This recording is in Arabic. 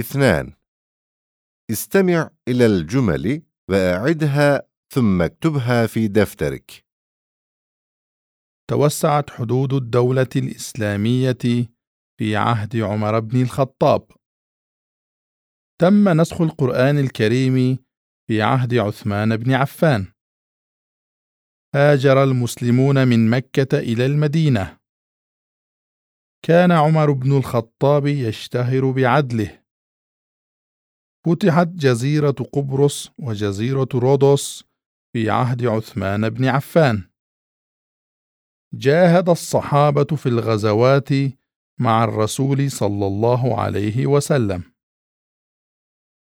اثنان استمع إلى الجمل وأعدها ثم اكتبها في دفترك توسعت حدود الدولة الإسلامية في عهد عمر بن الخطاب. تم نسخ القرآن الكريم في عهد عثمان بن عفان. هاجر المسلمون من مكة إلى المدينة. كان عمر بن الخطاب يشتهر بعدله. فتحت جزيرة قبرص وجزيرة رودوس في عهد عثمان بن عفان. جاهد الصحابة في الغزوات مع الرسول صلى الله عليه وسلم